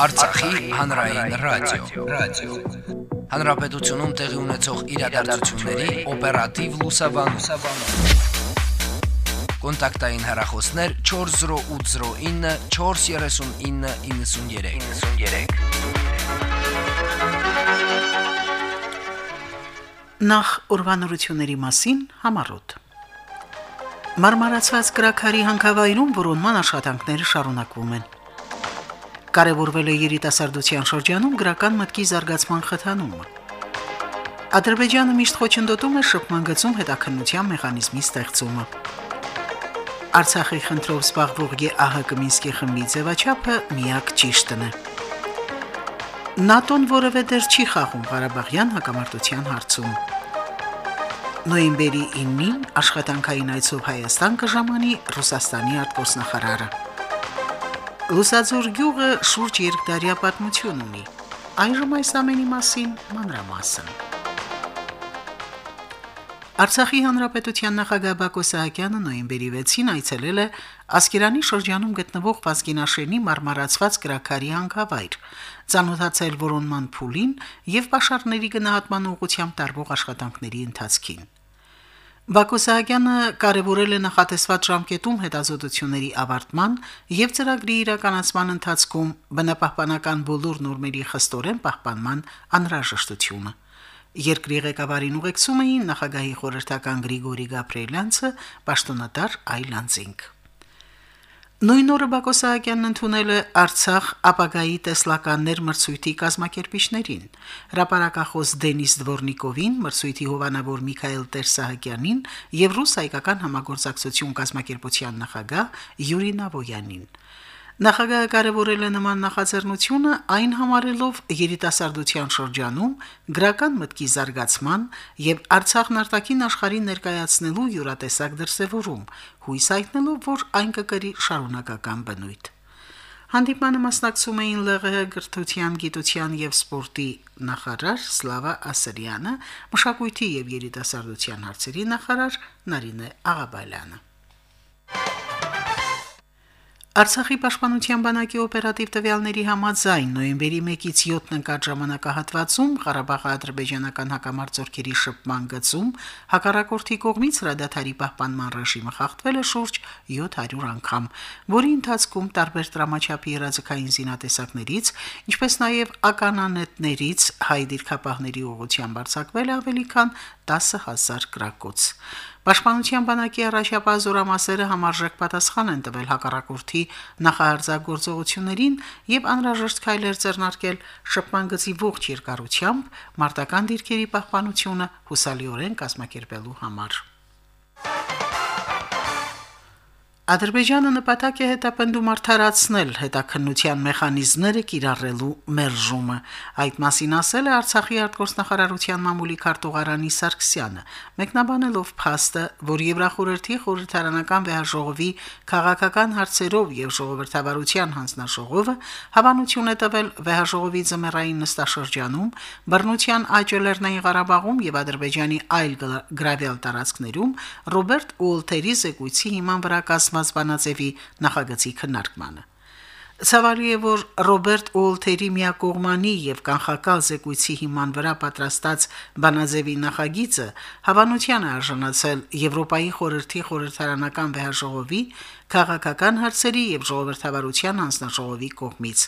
Արցախի հանրային ռադիո, ռադիո։ Հանրապետությունում տեղի ունեցող իրադարձությունների օպերատիվ լուսաբանում։ Կոնտակտային հեռախոսներ 40809 43993։ 93 Նախ ուրվանորությունների մասին համառոտ։ Մարմարացված գրակարի հանքավայրում որոնման աշխատանքները շարունակվում են։ Կարևորվել է երիտասարդության շրջանում գրական մտքի զարգացման խթանումը։ Ադրբեջանը միշտ խոչընդոտում է շփման գծում հետաքննության մեխանիզմի ստեղծումը։ Արցախի խնդրով զբաղվող ԵԱՀԿ Մինսկի խմբի ձևաչափը միակ ճիշտն է։ ՆԱՏՕ-ն որևէ դեր չի խաղում Ղարաբաղյան հակամարտության հարցում։ Նոյեմբերի 9-ին աշխատանքային այցով Հայաստան կժամանի Ռուսաստանի արտգործնախարարը։ Լուսաձոր գյուղը շուրջ երկդարյա պատմություն ունի։ Այժմ այս ամենի մասին մանրամասն։ Արցախի հանրապետության նախագահ Բակո Սահակյանը նոյեմբերի 6-ին այցելել է Ասկերանի շրջանում գտնվող Վազգինաշենի մարմարացված գրակարի հանքավայր, ցանոթացել որոնման փուլին եւ պաշարների գնահատման ուղղությամբ տարվող աշխատանքների ընթացքին։ Բակո Սահակյանը կարևորել է նախատեսված ժամկետում հետազոտությունների ավարտման եւ ծրագրի իրականացման ընթացքում բնապահպանական բոլոր նորմերի խստորեն պահպանման անհրաժեշտությունը։ Երկրի ղեկավարին ուղեկցում էին նախագահի խորհրդական Գրիգորի Գաբրիելյանցը, պաշտոնատար Այլանդզինգ։ Նույն օրը Բակո Սահակյանն ընդունել է Արցախ ապագայի տեսլականներ մրցույթի կազմակերպիչներին։ Հրապարակախոս Դենիս Դվորնիկովին, մրցույթի հովանավոր Միքայել Տեր-Սահակյանին եւ ռուս հայկական համագործակցություն կազմակերպության նախագահ Յուրի Նավոյանին։ Նախագահը կարևորել է նման նախաձեռնությունը այն համարելով երիտասարդության շրջանում գրական մտքի զարգացման եւ Արցախն արտաքին աշխարհին ներկայացնելու յուրատեսակ դրսեւորում, հույս հայտնելով, որ այն կկրի շարունակական բնույթ։ Հանդիպմանը մասնակցում էին ԼՂՀ գրթության, գիտության եւ սպորտի նախարար Սլավա Ասրյանը, մշակույթի եւ երիտասարդության հարցերի նախարար Նարինե Աղաբալյանը։ Արցախի պաշտպանության բանակի օպերատիվ տվյալների համաձայն նոյեմբերի 1-ից 7-ն ընկած ժամանակահատվածում Ղարաբաղի ադրբեջանական հակամարտությունների շփման գծում հակառակորդի կողմից հրադադարի պահպանման ռեժիմը խախտվել է շուրջ 700 անգամ, որի ընթացքում տարբեր դրամաչափի երազկային զինատեսակներից, ինչպես նաև ականանետներից հայ դիրքապահների ուղղությամբ արձակվել ավելի քան 10000 գրակոց։ Պաշտպանության բանակի առաջապահ զորամասերը համարժեք պատասխան են տվել հակառակորդի նախահարձակորձողություններին եւ անհրաժեշտ քայլեր ձեռնարկել շփման գծի ողջ երկարությամբ մարտական դիրքերի պահպանությունը հուսալիորեն կազմակերպելու համար։ Ադրբեջանը նպատակ է հետապնդում արդարացնել հետաքննության մեխանիզմները կիրառելու մերժումը։ Այդ մասին ասել է Արցախի արտգործնախարարության մամուլի քարտուղարանի Սարգսյանը, մեկնաբանելով փաստը, որ Եվրախորհրդի խորհրդարանական վեհաժողովի քաղաքական հարցերով եւ ժողովրդավարության հանձնաժողովը հավանություն է տվել վեհաժողովի զմերային նստաշրջանում բռնության աճ Լեռնային Ղարաբաղում եւ Ադրբեջանի այլ գրավյալ տարածքներում Ռոբերտ Ուոլթերի զեկույցի հիման վրա կազմած կազմած բանաձևի նախագծի քննարկմանը։ Ցավալի է, որ Ռոբերտ Ուոլթերի միակողմանի եւ կանխակալ զեկույցի հիման վրա պատրաստած բանաձևի նախագիծը հավանության է արժանացել Եվրոպայի խորհրդի խորհրդարանական վեհաժողովի քաղաքական հարցերի եւ ժողովրդավարության հանձնաժողովի կողմից։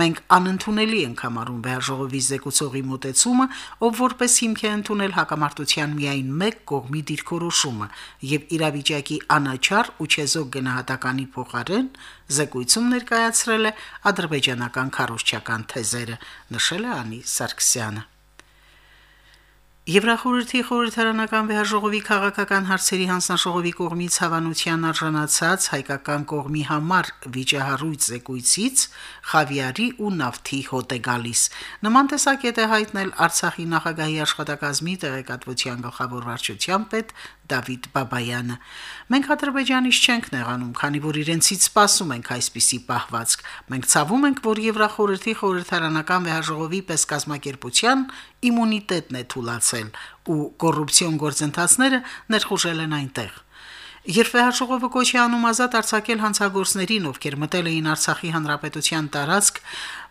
Մենք անընդունելի ենք համարում վեհաժողովի զեկուցողի մոտեցումը, ով որպես հիմք է ընդունել հակամարտության միայն մեկ կողմի դիրքորոշումը եւ իրավիճակի անաչար ու չեզոք գնահատականի փոխարեն զեկույցում ներկայացրել է ադրբեջանական քարոշչական թեզերը, նշել է Անի Սարգսյանը։ Եվրախորհրդի խորհրդարանական վեհաժողովի քաղաքական հարցերի հանձնաժողովի կողմից հավանության արժանացած հայկական կողմի համար վիճահարույց զեկույցից խավիարի ու նավթի հոտ է գալիս։ Նման տեսակետ է հայտնել Արցախի նախագահի աշխատակազմի տեղեկատվության գլխավոր վարչության պետ Դավիթ Բաբայանը։ Մենք Ադրբեջանից չենք նեղանում, քանի որ իրենցից սպասում ենք այսպիսի պահվածք։ Մենք ցավում ենք, որ Եվրախորհրդի խորհրդարանական վեհաժողովի պես կազմակերպության իմունիտետն է թուլացել ու կոռուպցիոն գործընթացները ներխուժել են այնտեղ։ Երբ վեհաժողովը կոչի անում ազատ արձակել հանցագործներին, ովքեր մտել էին Արցախի հանրապետության տարածք,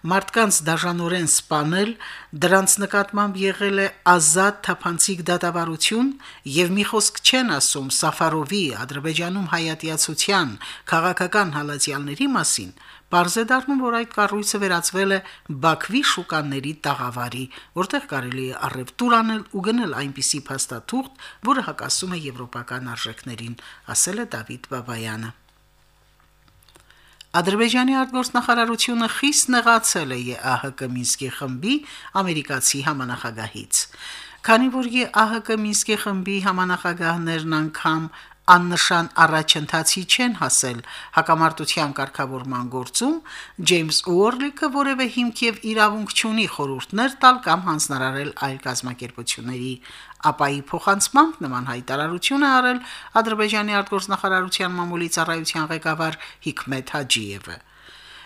մարդկանց դաժանորեն սպանել, դրանց նկատմամբ եղել է ազատ թափանցիկ դատավարություն եւ մի խոսք չեն ասում Սաֆարովի Ադրբեջանում հայատյացության քաղաքական հալածյալների մասին, Պարզ է դառնում, որ այդ կառույցը վերածվել է Բաքվի շուկաների տաղավարի, որտեղ կարելի է առևտուր անել ու գնել այնպիսի փաստաթուղթ, որը հակասում է եվրոպական արժեքներին, ասել է Դավիթ Բաբայանը։ Ադրբեջանի արտգործնախարարությունը խիստ նեղացել է ԵԱՀԿ Մինսկի խմբի ամերիկացի համանախագահից։ Քանի որ ԵԱՀԿ Մինսկի խմբի համանախագահներն անգամ աննշան առաջընթացի չեն հասել հակամարտության կարգավորման գործում, Ջեյմս Ուորլիկը որևէ հիմք եւ իրավունք չունի խորհուրդներ տալ կամ հանձնարարել այլ կազմակերպությունների, ապայի փոխանցմամբ նման հայտարարություն է արել Ադրբեջանի արտգործնախարարության մամուլի ծառայության ղեկավար Հիկմետ Հաջիևը։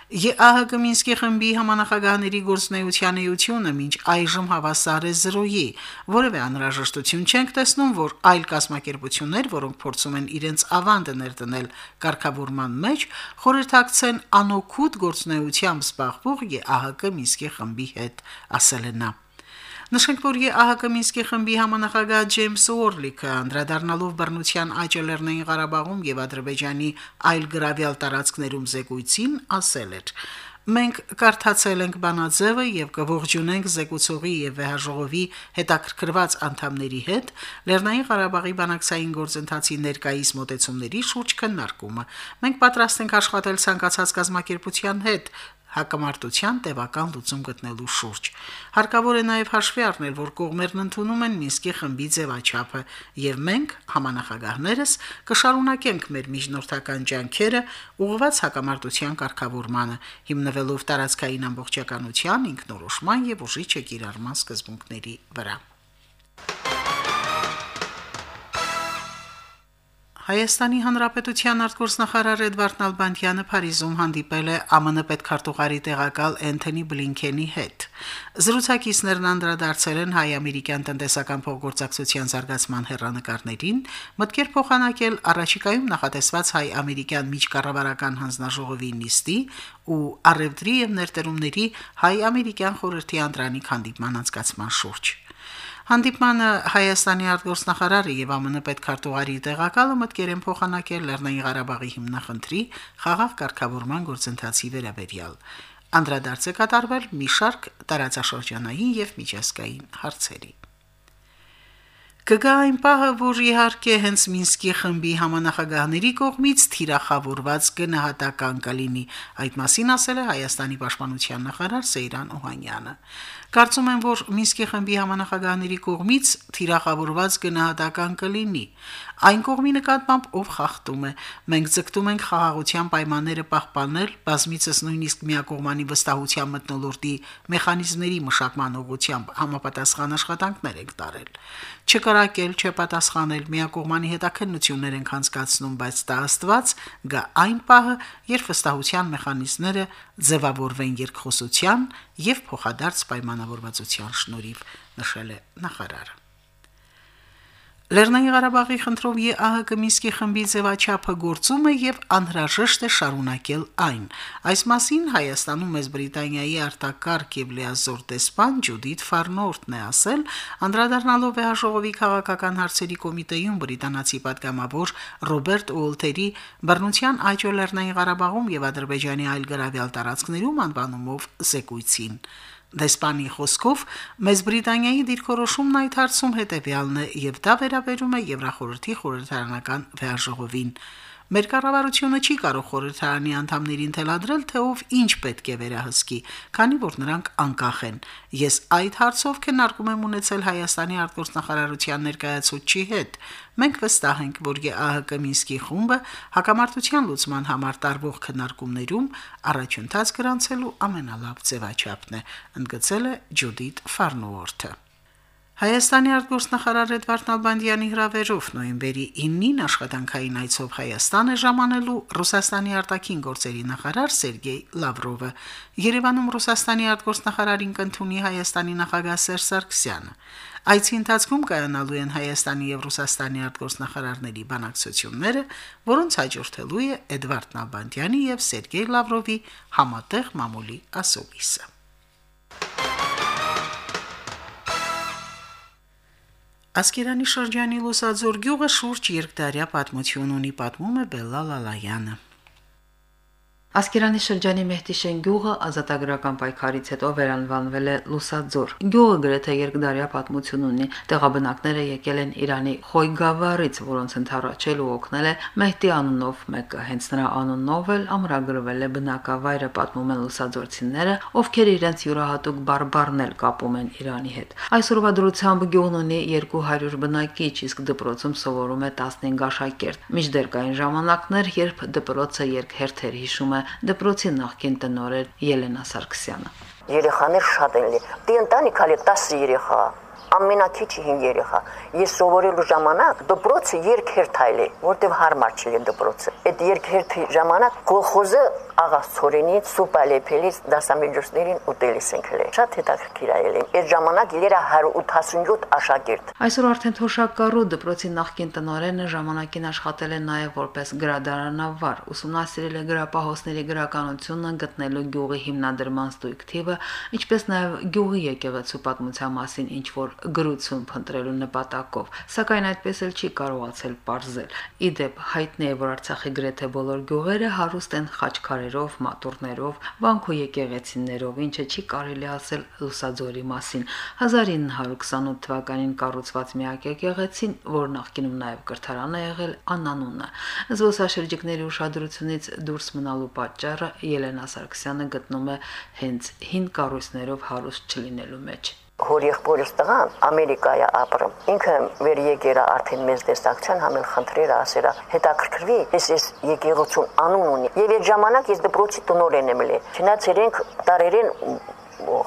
ԵԱՀԿ Մինսկի խմբի համանախագահների գործնեության էությունը մինչ այժմ հավասար է 0-ի, որևէ անհրաժեշտություն չենք տեսնում, որ այլ կազմակերպություններ, որոնք փորձում են իրենց ավանդը ներդնել կարգավորման մեջ, խորհրդակցեն անօքուտ գործնեությամբ զբաղվող ԵԱՀԿ Մինսկի խմբի հետ, ասել է նա. Նշենք, որ ԵԱՀԿ Մինսկի խմբի համանախագահ Ջեյմս Օրլիկը անդրադառնալով բռնության աճը Լեռնային Ղարաբաղում եւ Ադրբեջանի այլ գրավյալ տարածքներում զեկույցին ասել էր. Մենք կարդացել ենք բանաձևը եւ կողջունենք զեկուցողի եւ վեհաժողովի հետաքրքրված անդամների հետ Լեռնային Ղարաբաղի բանակցային գործընթացի ներկայիս մոտեցումների շուրջ քննարկումը։ Մենք պատրաստ ենք աշխատել ցանկացած կազմակերպության հետ հակամարտության տևական լուծում գտնելու շուրջ։ Հարկավոր է նաև հաշվի առնել, որ կողմերն ընդունում են Մինսկի խմբի ձևաչափը, եւ մենք, համանախագահներս, կշարունակենք մեր միջնորդական ջանքերը ուղղված հակամարտության կարգավորմանը, հիմնվելով տարածքային ամբողջականության, ինքնորոշման եւ ուժի չկիրառման սկզբունքների վրա։ Հայաստանի Հանրապետության արտգործնախարար Էդվարդ Նալբանդյանը Փարիզում հանդիպել է ԱՄՆ պետքարտուղարի տեղակալ Էնթոնի Բլինքենի հետ։ Զրուցակիցներն անդրադարձել են հայ-ամերիկյան տնտեսական փոխգործակցության զարգացման հերանեկարներին, մտքեր փոխանակել առաջիկայում նախատեսված հայ-ամերիկյան միջկառավարական հանձնաժողովի նիստի ու առևտրի եւ ներդրումների հայ-ամերիկյան խորհրդի անդրանիկ հանդիպման անցկացման շուրջ։ Հանդիպմանը Հայաստանի արտգործնախարարը եւ ԱՄՆ պետքարտուղարի տեղակալը մտկեր են փոխանակել Լեռնային Ղարաբաղի հիմնախնդրի խաղաղ կարգավորման գործընթացի վերաբերյալ։ Անդրադարձ է կատարվել մի շարք տարածաշրջանային եւ միջազգային հարցերի։ Կգա այն պահը, որ իհարկե հենց Մինսկի խմբի համանախագահների կողմից թիրախավորված գնահատական կլինի, այդ մասին ասել է Հայաստանի պաշտպանության նախարար Սեյրան Օհանյանը։ Կարծում եմ, որ Մինսկի խմբի համանախագահների կողմից թիրախավորված գնահատական կլինի։ Այն կողմի նկատմամբ ով խախտում է։ Մենք ձգտում ենք խաղաղության պայմանները պահպանել, բազմիցս նույնիսկ միակողմանի վստահության մտնոլորտի մեխանիզմների մշակման ուղղությամբ համապատասխան աշխատանքներ ենք տարել չկրակել, չպատասխանել, միակողմանի հետաքննություններ են անցկացնում, բայց դա Աստված գա այն պահը, երբ վստահության մեխանիզմները ձևավորվեն երկխոսության եւ փոխադարձ պայմանավորվածության շնորհիվ, նշել է նախարարը։ Լեռնային Ղարաբաղի խնդրով ԵԱՀԿ Մինսկի խմբի ձևաչափը գործում է եւ անհրաժեշտ է շարունակել այն։ Այս մասին Հայաստանում մեծ Բրիտանիայի արտակարգ եւ լիազոր դեսպան Ջուդիթ Ֆարնորտն է ասել, անդրադառնալով ԵԱՀ-ի քաղաքական հարցերի կոմիտեյում բրիտանացի պատգամավոր Ռոբերտ Ուոլթերի բռնության աճը Լեռնային Ղարաբաղում եւ Ադրբեջանի այլ գրավյալ տարածքներում անվանումով զեկույցին։ Դեսպանի խոսքով Մեծ Բրիտանիայի դիրքորոշումն այդ հարցում հետևյալն է եւ դա վերաբերում է Եվրախորհրդի խորհրդարանական վեհաժողովին։ Մեր կառավարությունը չի կարող խորհրդարանի անդամներին թելադրել, թե ով ինչ պետք է վերահսկի, քանի որ նրանք անկախ են։ Ես այդ հարցով քննարկում եմ ունեցել Հայաստանի արտգործնախարարության ներկայացուցչի հետ։ Մենք վստահ ենք, որ ԵԱՀԿ Մինսկի խումբը հակամարտության լուծման համար տարվող քննարկումներում առաջընթաց գրանցելու ամենալավ ձևաչափն է, ընդգծել է Ջուդիթ Ֆարնուորթը։ Հայաստանի արտգործնախարար Էդվարդ Նալբանդյանի հրավերով նոյեմբերի 9-ին աշխատանքային այցով Հայաստան է ժամանելու Ռուսաստանի արտաքին գործերի նախարար Սերգեյ Լավրովը։ Երևանում Ռուսաստանի արտգործնախարարին կընդունի Հայաստանի նախագահ Սերժ Սարգսյանը։ Այցի ընթացքում կայանալու են Հայաստանի եւ Ռուսաստանի արտգործնախարարների բանակցությունները, որոնց հաջորդելու է Էդվարդ Նալբանդյանի եւ Սերգեյ Լավրովի համատեղ մամուլի ասուլիսը։ Ասկերանի շրջանի Լուսաձոր գյուղը շուրջ երկդարյա պատմություն ունի, պատմում է Բելլա Լալայանը։ Ասկերանի շրջանի Մեհտիշեն գյուղը ազատագրական պայքարից հետո վերանվանվել է Լուսաձոր։ Գյուղը գրեթե երկդարյա պատմություն ունի։ Տեղաբնակները եկել են Իրանի Խոյգավառից, որոնց ընթառաջել ու օգնել է Մեհտի անունով մեկը։ Հենց նրա անունով էլ ամրագրվել է բնակավայրը, պատմում են լուսաձորցիները, ովքեր իրենց յուրահատուկ բարբառներ կապում են Իրանի հետ։ Այսօրվա դրությամբ գյուղն ունի 200 բնակիչ, իսկ դպրոցում սովորում է 15 աշակերտ։ Միջդեռ կային ժամանակներ, երբ դպրոցը երկհերթ էր հիշում է դպրոցի նախկին տնօրեն Ելենա Սարգսյանը։ Երեխաներ շատ են լի։ Դի ընտանիք ալի 10 երեխա, ամենակիչը 5 երեխա։ Ես սովորելու ժամանակ դպրոցը երկհերթ այլ է, որտեվ հարմար չի դպրոցը։ Այդ երկհերթի ժամանակ կոլխոզը աղա Սորենից սուպալեփելից դասամիջոցներին ուտելիս ենք հլել։ Շատ հետաքրքիր այլ է։ Այդ ժամանակ իլերա 187 աշակերտ։ Այսօր արդեն Թոշակառու դպրոցի նախկին տնօրենը ժամանակին աշխատել է նաև որպես գրադարանավար, ուսումնասիրել է գրապահոսների գրականությունը, գտնելու գյուղի հիմնադրման ստույգ թիվը, ինչպես նաև գյուղի եկեղեցու պատմության մասին ինչ որ գրություն փնտրելու նպատակով, սակայն այդպես էլ չի կարողացել ողջել։ Իդեպ հայտնի է, որ Արցախի գրեթե բոլոր գյուղերը հարուստ են խաչքարեր տերերով, մատուրներով, վանքո եկեղեցիներով, ինչը չի կարելի ասել Լուսաձորի մասին։ 1928 թվականին կառուցված միակ եկեղեցին, որ նախկինում նաև կրթարան է եղել, անանունը։ Զբոսաշրջիկների ուշադրությունից դուրս մնալու պատճառը Ելենա Սարգսյանը գտնում է հենց հին կառույցներով հարուստ չլինելու մեջ հոր եղբորս տղան Ամերիկայա ապրում։ Ինքը վեր եկերա արդեն մեծ տեսակցան համել խնդրերը ասերա։ Հետաքրքրվի, ես ես եկեղեցուն անուն ունի։ Եվ այդ ժամանակ ես դպրոցի տնօրեն եմ լի։ Չնայած իրենք տարերեն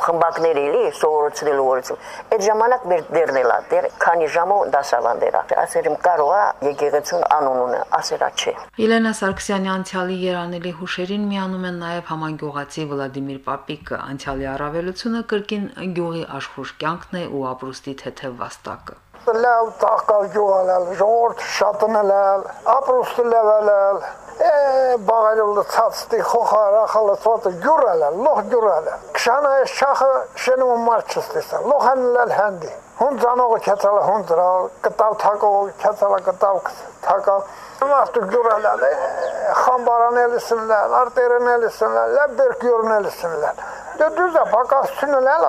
խմբակներ էլի սովորեցնելու օրեցում այդ ժամանակ մեր դերնելա դեր քանի ժամով դասավանդերա ասերում կարող է եկեղեցուն անուն ունը ասերա չէ Ելենա Սարգսյանի անցյալի երանելի հուշերին միանում են նաև համագյուղացի Վլադիմիր Պապիկը անցյալի առավելությունը կրկին գյուղի աշխուժ կյանքն է ու ապրուստի թեթև վաստակը լավ տաղկալ գյուղալալ, ժողորդ շատնելալ, ապրուստը լևելալ, բաղալու լցածտի խոխարա խալացվածը գյուրալա, լող Шана е шаха шену марчистеса. Лохан лал ханди. Хун заного кятала хун зра катав тако кятала катав тако. Artık görələr, xambaran eləsinlər, arterin eləsinlər, ləbbir görün eləsinlər. Düz də, bakas sünələr,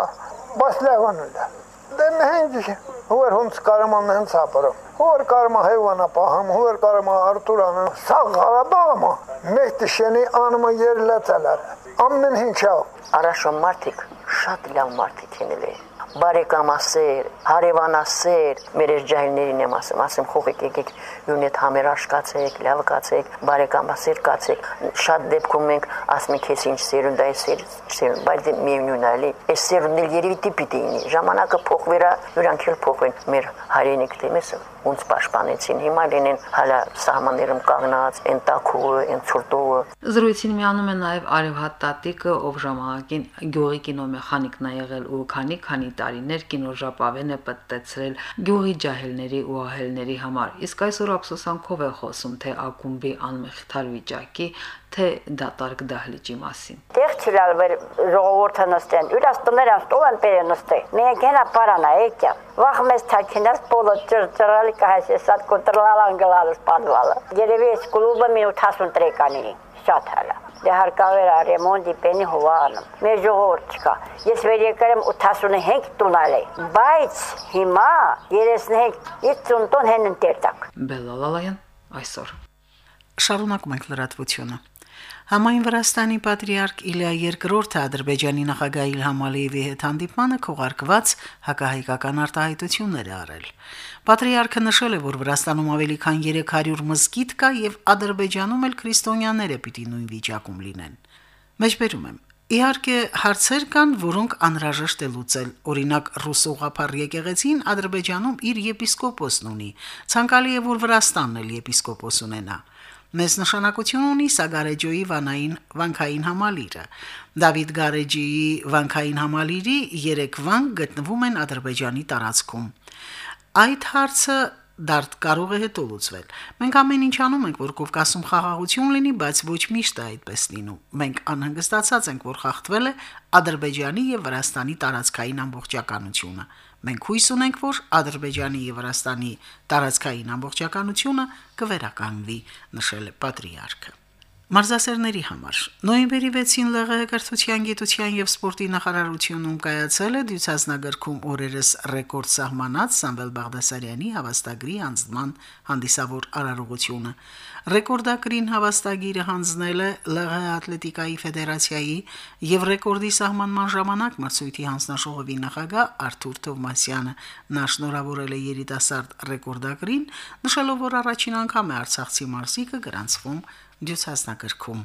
bas ləvanırlar. Deməyin ki, հուր հունց կարման հենց ապրում հոր կարմա հեվանա պահամ, հոր կարմա Արտուրանը, սա Ղարաբաղը մեհտիշենի անումը երլացալար, ամեն հինչավ։ Արաշո մարդիկ շատ լավ մարդիկ են ելել բարեկամասեր, հարևանասեր, մեր երջայիններին եմ ասում, ասեմ խողեք եկեք յունետ համերաշ կացեք, լավ կացեք, բարեկամասեր կացեք։ Շատ դեպքում մենք ասում ենք ես ինչ սերունդ այս սերունդ, բայց միևնույն է, այս սերունդն էլ երևի տիպի դինի։ Ժամանակը փոխվերա, յուրանք էլ փոխվեն։ Մեր հայրենիք դեմեսը ոնց պաշտպանեցին։ Հիմա լինեն հալա սահմաններում կանգնած, են տակուը, են ցուրտուը։ Զրույցին միանում է նաև Արևհատ Տատիկը, ով ժամանակին գյուղի կինոմեխանիկն է եղել ու քանի քանի տարիներ կինոժապավեն է պատտեցրել գյուղի ջահելների ու ահելների համար։ Իսկ այսօր ափսոսանքով է խոսում թե ակումբի անմեղթար վիճակի, թե դատարկ դահլիճի մասին։ Տեղ չլալ վեր ժողովուրդը նստեն, յուրաս տները ստոն պերը նստե։ Մենք հենա պարանա եկյա։ Վախ մեզ թաքինած պոլը ճրճրալի կահես սատ կոնտրոլալան գլալս պատվալը։ Երևի այս կլուբը մի 80 տրեկանի շատ հալա դե հարկավոր է ռեմոնտի պենի հովանում։ Մեր ժողովուրդ չկա։ Ես վեր եկել եմ 85 տունալ է, բայց հիմա 35 50 տուն հեն ընտերտակ։ Բելալալայան այսօր։ Շարունակում ենք լրատվությունը։ Համայն Վրաստանի պատրիարք Իլիա II-ը Ադրբեջանի նախագահ Իլհամ Ալիևի հետ հանդիպմանը քողարկված հակահայկական արտահայտություններ է արել։ Պատրիարքը նշել է, որ Վրաստանում ավելի քան 300 մզկիթ կա եւ Ադրբեջանում էլ քրիստոնյաները պիտի նույն վիճակում լինեն։ Մեջբերում եմ Իհարկե հարցեր կան, որոնք անհրաժեշտ է լուծել։ Օրինակ, ռուսուղափառ եկեղեցին Ադրբեջանում իր եպիսկոպոսն ունի։ Ցանկալի է, որ Վրաստանն էլ եպիսկոպոս ունենա։ Մեծ նշանակություն ունի Սագարեջոյի վանային վանքային համալիրը։ Դավիթ Գարեջիի վանքային համալիրի 3 վանք գտնվում են Ադրբեջանի տարածքում։ Այդ հարցը դարդ կարող է հետո լուծվել։ Մենք ամեն ինչ անում ենք, որ Կովկասում խաղաղություն լինի, բայց ոչ միշտ է այդպես լինում։ Մենք անհանգստացած ենք, որ խախտվել է Ադրբեջանի եւ Վրաստանի տարածքային ամբողջականությունը։ Մենք հույս ունենք, որ Ադրբեջանի եւ Վրաստանի տարածքային ամբողջականությունը կվերականգնվի, նշել է պատրիարքը։ Մարզասերների համար. Նոյեմբերի 6-ին ԼՂՀ կրթության, գիտության եւ սպորտի նախարարությունում կայացել է դյուցազնագրքում օրերս ռեկորդ սահմանած Սամվել Բաղդասարյանի հավաստագրի անձնման հանդիսավոր արարողությունը։ Ռեկորդակրին հավաստագիրը հանձնել է ԼՂՀ ատլետիկայի ֆեդերացիայի եւ ռեկորդի սահմանման ժամանակ մրցույթի հանձնաժողովի նախագահ Արթուր Թովմասյանը։ Նա շնորհավորել է երիտասարդ ռեկորդակրին, նշելով, որ առաջին անգամ է Արցախցի մարզիկը գրանցվում դյուցազնագրքում։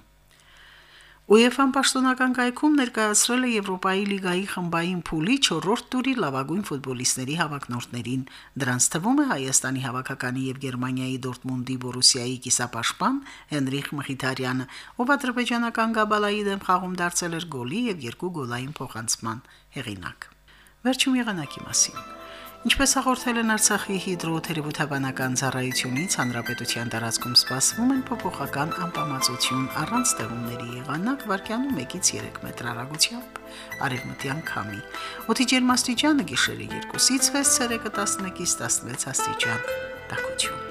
UEFA-ն պաշտոնական կայքում ներկայացրել է Եվրոպայի լիգայի խմբային փուլի 4-րդ տուրի լավագույն ֆուտբոլիստների հավաքնորդներին։ Դրանց թվում է Հայաստանի հավաքականի եւ Գերմանիայի Դորտմունդի Բորուսիայի կիսապաշտպան Հենրիխ Մխիթարյանը, ով ադրբեջանական Գաբալայի դեմ խաղում դարձել էր գոլի եւ երկու գոլային փոխանցման հեղինակ։ Վերջում եղանակի մասին։ Ինչպես հաղորդել են Արցախի հիդրոթերապևտաբանական ծառայությունից, հանրապետության տարածքում սպասվում են փոփոխական անբավարարություն առանց ձեղումների եղանակ վարկյանում 1-ից 3 մետր հեռագությամբ արևմտյան քամի։ Օդի ջերմաստիճանը գիշերը 2-ից 6 ցելսիուսը 11-ից 16 աստիճան։